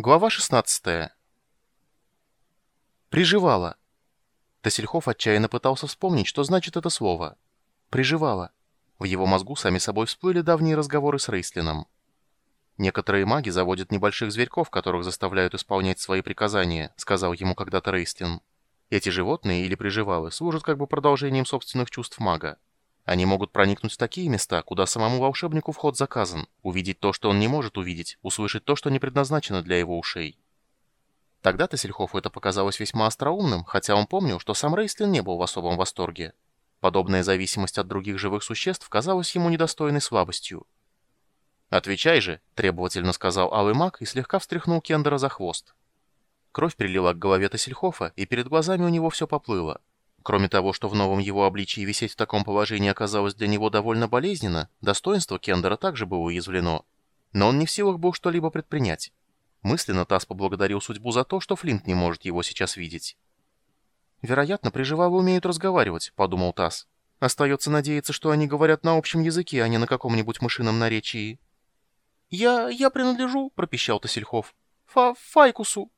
Глава 16. Приживала. Тасельхов отчаянно пытался вспомнить, что значит это слово. Приживала. В его мозгу сами собой всплыли давние разговоры с Рейслином. «Некоторые маги заводят небольших зверьков, которых заставляют исполнять свои приказания», сказал ему когда-то Рейслин. «Эти животные или приживалы служат как бы продолжением собственных чувств мага. Они могут проникнуть в такие места, куда самому волшебнику вход заказан, увидеть то, что он не может увидеть, услышать то, что не предназначено для его ушей. Тогда-то Сельхофу это показалось весьма остроумным, хотя он помнил, что сам Рейстлин не был в особом восторге. Подобная зависимость от других живых существ казалась ему недостойной слабостью. «Отвечай же», — требовательно сказал Алый Маг и слегка встряхнул Кендера за хвост. Кровь прилила к голове Тассельхофа, и перед глазами у него все поплыло. Кроме того, что в новом его обличии висеть в таком положении оказалось для него довольно болезненно, достоинство Кендера также было уязвлено. Но он не в силах был что-либо предпринять. Мысленно Тасс поблагодарил судьбу за то, что Флинт не может его сейчас видеть. «Вероятно, приживалы умеют разговаривать», — подумал Тасс. «Остается надеяться, что они говорят на общем языке, а не на каком-нибудь мышином наречии». «Я... я принадлежу», — пропищал Тассельхов. «Фа... Файкусу».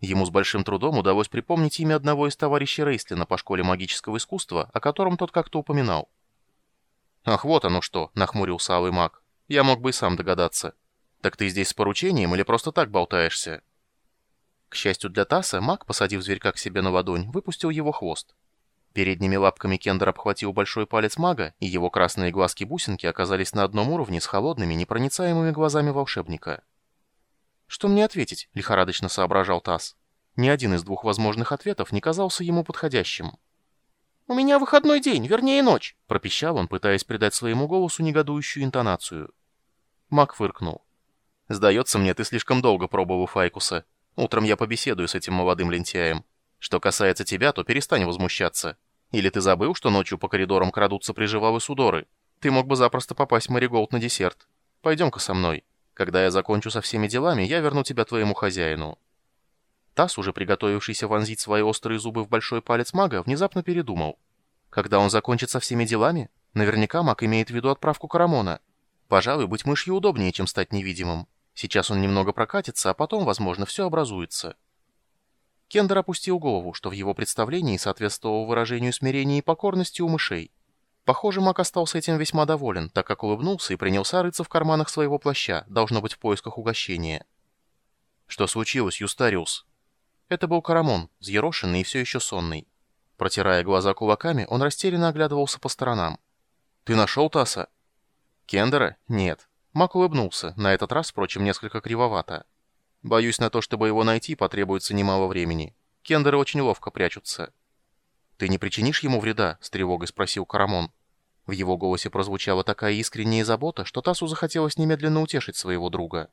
Ему с большим трудом удалось припомнить имя одного из товарищей Рейстлина по школе магического искусства, о котором тот как-то упоминал. «Ах, вот оно что!» — нахмурился Алый Маг. «Я мог бы и сам догадаться. Так ты здесь с поручением или просто так болтаешься?» К счастью для Таса, маг, посадив зверька к себе на ладонь, выпустил его хвост. Передними лапками Кендер обхватил большой палец мага, и его красные глазки-бусинки оказались на одном уровне с холодными, непроницаемыми глазами волшебника. «Что мне ответить?» — лихорадочно соображал Тасс. Ни один из двух возможных ответов не казался ему подходящим. «У меня выходной день, вернее ночь», — пропищал он, пытаясь придать своему голосу негодующую интонацию. Мак фыркнул. «Сдается мне, ты слишком долго пробовал Файкуса. Утром я побеседую с этим молодым лентяем. Что касается тебя, то перестань возмущаться. Или ты забыл, что ночью по коридорам крадутся приживалы судоры? Ты мог бы запросто попасть в Мариголд на десерт. Пойдем-ка со мной». Когда я закончу со всеми делами, я верну тебя твоему хозяину». Тасс, уже приготовившийся вонзить свои острые зубы в большой палец мага, внезапно передумал. Когда он закончит со всеми делами, наверняка маг имеет в виду отправку Карамона. Пожалуй, быть мышью удобнее, чем стать невидимым. Сейчас он немного прокатится, а потом, возможно, все образуется. Кендер опустил голову, что в его представлении соответствовало выражению смирения и покорности у мышей. Похоже, Мак остался этим весьма доволен, так как улыбнулся и принялся рыться в карманах своего плаща, должно быть в поисках угощения. «Что случилось, Юстариус?» Это был Карамон, взъерошенный и все еще сонный. Протирая глаза кулаками, он растерянно оглядывался по сторонам. «Ты нашел Таса?» «Кендера? Нет». Мак улыбнулся, на этот раз, впрочем, несколько кривовато. «Боюсь, на то, чтобы его найти, потребуется немало времени. Кендеры очень ловко прячутся». «Ты не причинишь ему вреда?» — с тревогой спросил Карамон. В его голосе прозвучала такая искренняя забота, что Тасу захотелось немедленно утешить своего друга.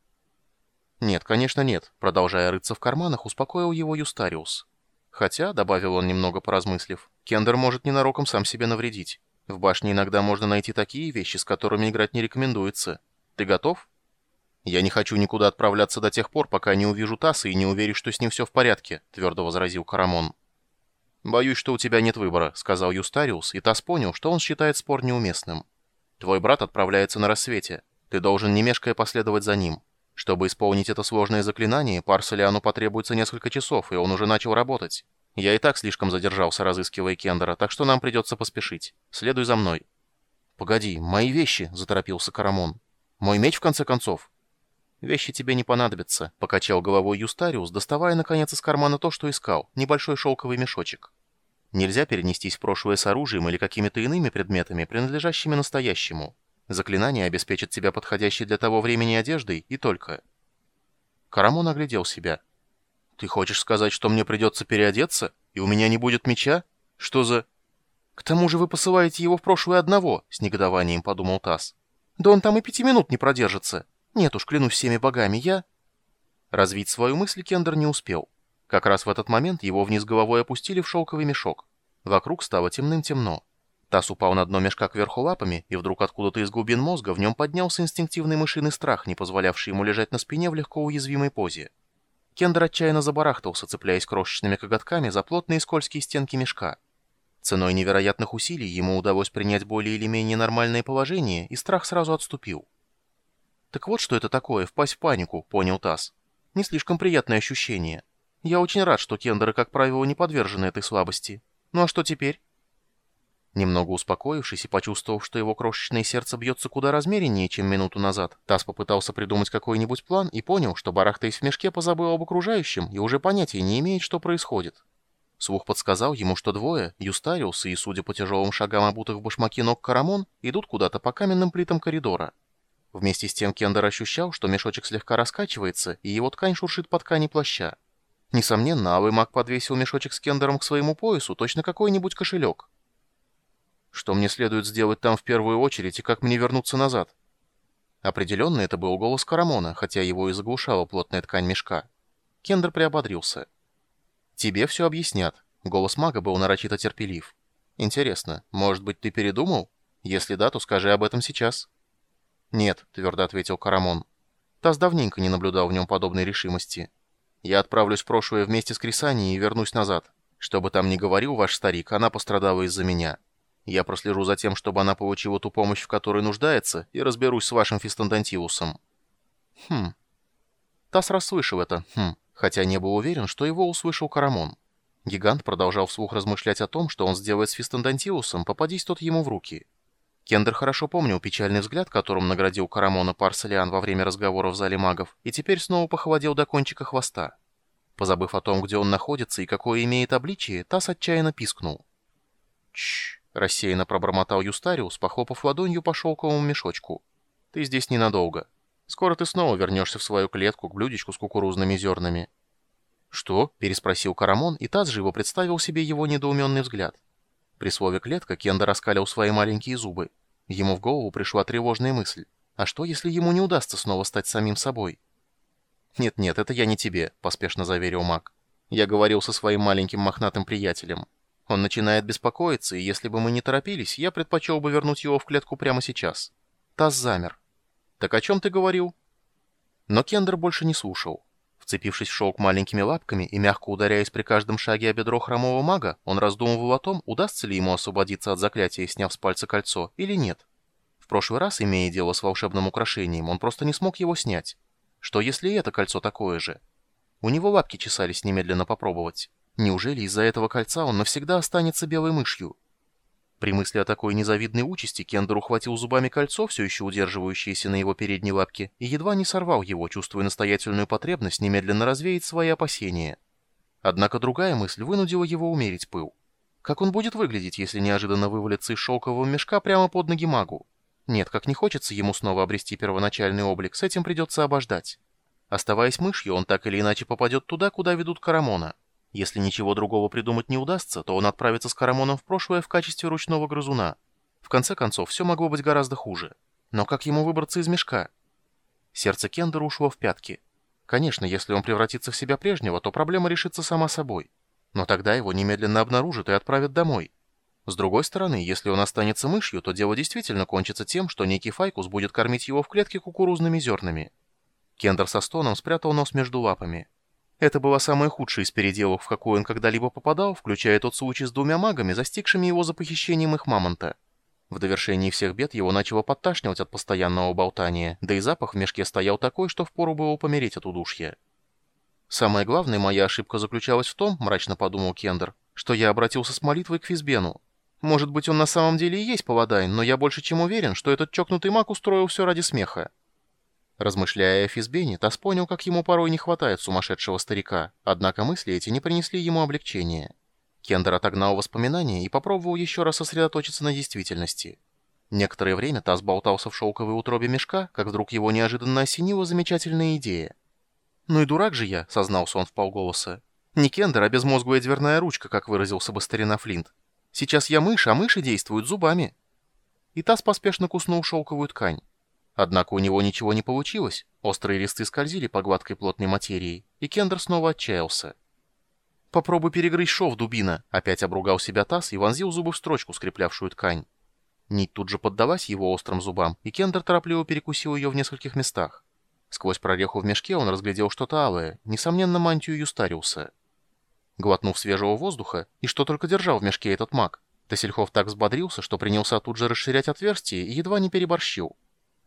«Нет, конечно, нет», — продолжая рыться в карманах, успокоил его Юстариус. «Хотя», — добавил он, немного поразмыслив, — «Кендер может ненароком сам себе навредить. В башне иногда можно найти такие вещи, с которыми играть не рекомендуется. Ты готов?» «Я не хочу никуда отправляться до тех пор, пока не увижу Таса и не уверен, что с ним все в порядке», — твердо возразил Карамон. «Боюсь, что у тебя нет выбора», — сказал Юстариус, и Тасс понял, что он считает спор неуместным. «Твой брат отправляется на рассвете. Ты должен не мешкая последовать за ним. Чтобы исполнить это сложное заклинание, Парселиану потребуется несколько часов, и он уже начал работать. Я и так слишком задержался, разыскивая Кендера, так что нам придется поспешить. Следуй за мной». «Погоди, мои вещи», — заторопился Карамон. «Мой меч, в конце концов». «Вещи тебе не понадобятся», — покачал головой Юстариус, доставая, наконец, из кармана то, что искал, небольшой шелковый мешочек. Нельзя перенестись в прошлое с оружием или какими-то иными предметами, принадлежащими настоящему. Заклинание обеспечит тебя подходящей для того времени одеждой и только. Карамон оглядел себя. «Ты хочешь сказать, что мне придется переодеться, и у меня не будет меча? Что за...» «К тому же вы посылаете его в прошлое одного», — с негодованием подумал Тасс. «Да он там и пяти минут не продержится. Нет уж, клянусь всеми богами, я...» Развить свою мысль Кендер не успел. Как раз в этот момент его вниз головой опустили в шелковый мешок. Вокруг стало темным-темно. Тасс упал на дно мешка кверху лапами, и вдруг откуда-то из глубин мозга в нем поднялся инстинктивный мышиный страх, не позволявший ему лежать на спине в легко уязвимой позе. Кендер отчаянно забарахтался, цепляясь крошечными коготками за плотные скользкие стенки мешка. Ценой невероятных усилий ему удалось принять более или менее нормальное положение, и страх сразу отступил. «Так вот что это такое, впасть в панику», — понял Тасс. Не слишком приятное ощущение. Я очень рад, что кендеры, как правило, не подвержены этой слабости. Ну а что теперь? Немного успокоившись и почувствовав, что его крошечное сердце бьется куда размереннее, чем минуту назад, Тасс попытался придумать какой-нибудь план и понял, что, барахтаясь в мешке, позабыл об окружающем и уже понятия не имеет, что происходит. Слух подсказал ему, что двое, Юстариус и, судя по тяжелым шагам обутых в башмаки ног Карамон, идут куда-то по каменным плитам коридора. Вместе с тем Кендер ощущал, что мешочек слегка раскачивается, и его ткань шуршит по ткани плаща. Несомненно, алый маг подвесил мешочек с Кендером к своему поясу, точно какой-нибудь кошелек. Что мне следует сделать там в первую очередь и как мне вернуться назад? Определенно это был голос Карамона, хотя его и заглушала плотная ткань мешка. Кендер приободрился. «Тебе все объяснят». Голос мага был нарочито терпелив. «Интересно, может быть, ты передумал? Если да, то скажи об этом сейчас». «Нет», — твердо ответил Карамон. Таз давненько не наблюдал в нем подобной решимости. «Я отправлюсь в прошлое вместе с Крисани и вернусь назад. Что бы там ни говорил ваш старик, она пострадала из-за меня. Я прослежу за тем, чтобы она получила ту помощь, в которой нуждается, и разберусь с вашим Фистандантиусом». «Хм». Тасс расслышал это «хм», хотя не был уверен, что его услышал Карамон. Гигант продолжал вслух размышлять о том, что он сделает с Фистандантиусом, попадись тот ему в руки. Кендер хорошо помнил печальный взгляд, которым наградил Карамона Парселиан во время разговора в зале магов, и теперь снова похолодел до кончика хвоста. Позабыв о том, где он находится и какое имеет обличие, Тасс отчаянно пискнул. «Чш!» Рассеянно пробормотал Юстариус, похлопав ладонью по шелковому мешочку. «Ты здесь ненадолго. Скоро ты снова вернешься в свою клетку к блюдечку с кукурузными зернами». «Что?» — переспросил Карамон, и Таз живо представил себе его недоуменный взгляд. При слове «клетка» Кенда раскалил свои маленькие зубы. Ему в голову пришла тревожная мысль. «А что, если ему не удастся снова стать самим собой?» «Нет-нет, это я не тебе», — поспешно заверил маг. «Я говорил со своим маленьким мохнатым приятелем. Он начинает беспокоиться, и если бы мы не торопились, я предпочел бы вернуть его в клетку прямо сейчас. Таз замер. «Так о чем ты говорил?» Но Кендер больше не слушал. Вцепившись в шелк маленькими лапками и мягко ударяясь при каждом шаге о бедро хромого мага, он раздумывал о том, удастся ли ему освободиться от заклятия, сняв с пальца кольцо, или нет. В прошлый раз, имея дело с волшебным украшением, он просто не смог его снять. Что если это кольцо такое же? У него лапки чесались немедленно попробовать. Неужели из-за этого кольца он навсегда останется белой мышью? При мысли о такой незавидной участи Кендер ухватил зубами кольцо, все еще удерживающееся на его передней лапке, и едва не сорвал его, чувствуя настоятельную потребность немедленно развеять свои опасения. Однако другая мысль вынудила его умерить пыл. Как он будет выглядеть, если неожиданно вывалится из шелкового мешка прямо под ноги магу? Нет, как не хочется ему снова обрести первоначальный облик, с этим придется обождать. Оставаясь мышью, он так или иначе попадет туда, куда ведут Карамона. Если ничего другого придумать не удастся, то он отправится с Карамоном в прошлое в качестве ручного грызуна. В конце концов, все могло быть гораздо хуже. Но как ему выбраться из мешка? Сердце Кендера ушло в пятки. Конечно, если он превратится в себя прежнего, то проблема решится сама собой. Но тогда его немедленно обнаружат и отправят домой. С другой стороны, если он останется мышью, то дело действительно кончится тем, что некий Файкус будет кормить его в клетке кукурузными зернами. Кендер со стоном спрятал нос между лапами. Это была самая худшая из переделок, в какую он когда-либо попадал, включая тот случай с двумя магами, застигшими его за похищением их мамонта. В довершении всех бед его начало подташнивать от постоянного болтания, да и запах в мешке стоял такой, что впору было помереть от удушья. «Самая главная моя ошибка заключалась в том, — мрачно подумал Кендер, — что я обратился с молитвой к Физбену. Может быть, он на самом деле и есть Паладайн, но я больше чем уверен, что этот чокнутый маг устроил все ради смеха. Размышляя о Физбене, Тас понял, как ему порой не хватает сумасшедшего старика, однако мысли эти не принесли ему облегчения. Кендер отогнал воспоминания и попробовал еще раз сосредоточиться на действительности. Некоторое время Тас болтался в шелковой утробе мешка, как вдруг его неожиданно осенила замечательная идея. «Ну и дурак же я», — сознался он в полголоса. «Не Кендер, а безмозглая дверная ручка, как выразился бы старина Флинт. Сейчас я мышь, а мыши действуют зубами». И Тас поспешно куснул шелковую ткань. Однако у него ничего не получилось. Острые листы скользили по гладкой плотной материи, и Кендер снова отчаялся. «Попробуй перегрызть шов, дубина!» Опять обругал себя таз и вонзил зубы в строчку, скреплявшую ткань. Нить тут же поддалась его острым зубам, и Кендер торопливо перекусил ее в нескольких местах. Сквозь прореху в мешке он разглядел что-то алое, несомненно, мантию Юстариуса. Глотнув свежего воздуха, и что только держал в мешке этот маг, Тасельхов так взбодрился, что принялся тут же расширять отверстие и едва не переборщил.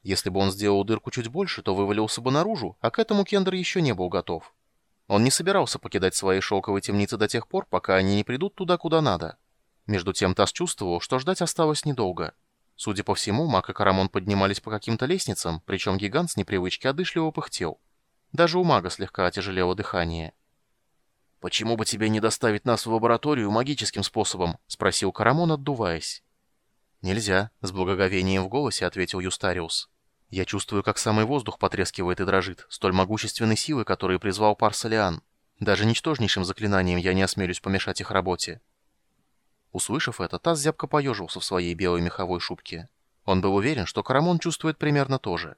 Если бы он сделал дырку чуть больше, то вывалился бы наружу, а к этому Кендер еще не был готов. Он не собирался покидать свои шелковые темницы до тех пор, пока они не придут туда, куда надо. Между тем Тасс чувствовал, что ждать осталось недолго. Судя по всему, Мак и Карамон поднимались по каким-то лестницам, причем гигант с непривычки одышливо пыхтел. Даже у мага слегка отяжелело дыхание. «Почему бы тебе не доставить нас в лабораторию магическим способом?» — спросил Карамон, отдуваясь. «Нельзя», — с благоговением в голосе ответил Юстариус. «Я чувствую, как самый воздух потрескивает и дрожит, столь могущественной силы, которой призвал Парсалиан. Даже ничтожнейшим заклинанием я не осмелюсь помешать их работе». Услышав это, Таз зябко поежился в своей белой меховой шубке. Он был уверен, что Карамон чувствует примерно то же.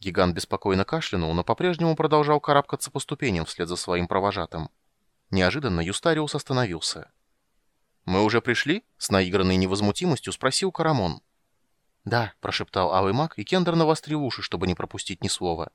Гигант беспокойно кашлянул, но по-прежнему продолжал карабкаться по ступеням вслед за своим провожатым. Неожиданно Юстариус остановился. «Мы уже пришли?» — с наигранной невозмутимостью спросил Карамон. «Да», — прошептал Алый Маг, и Кендер навострил уши, чтобы не пропустить ни слова.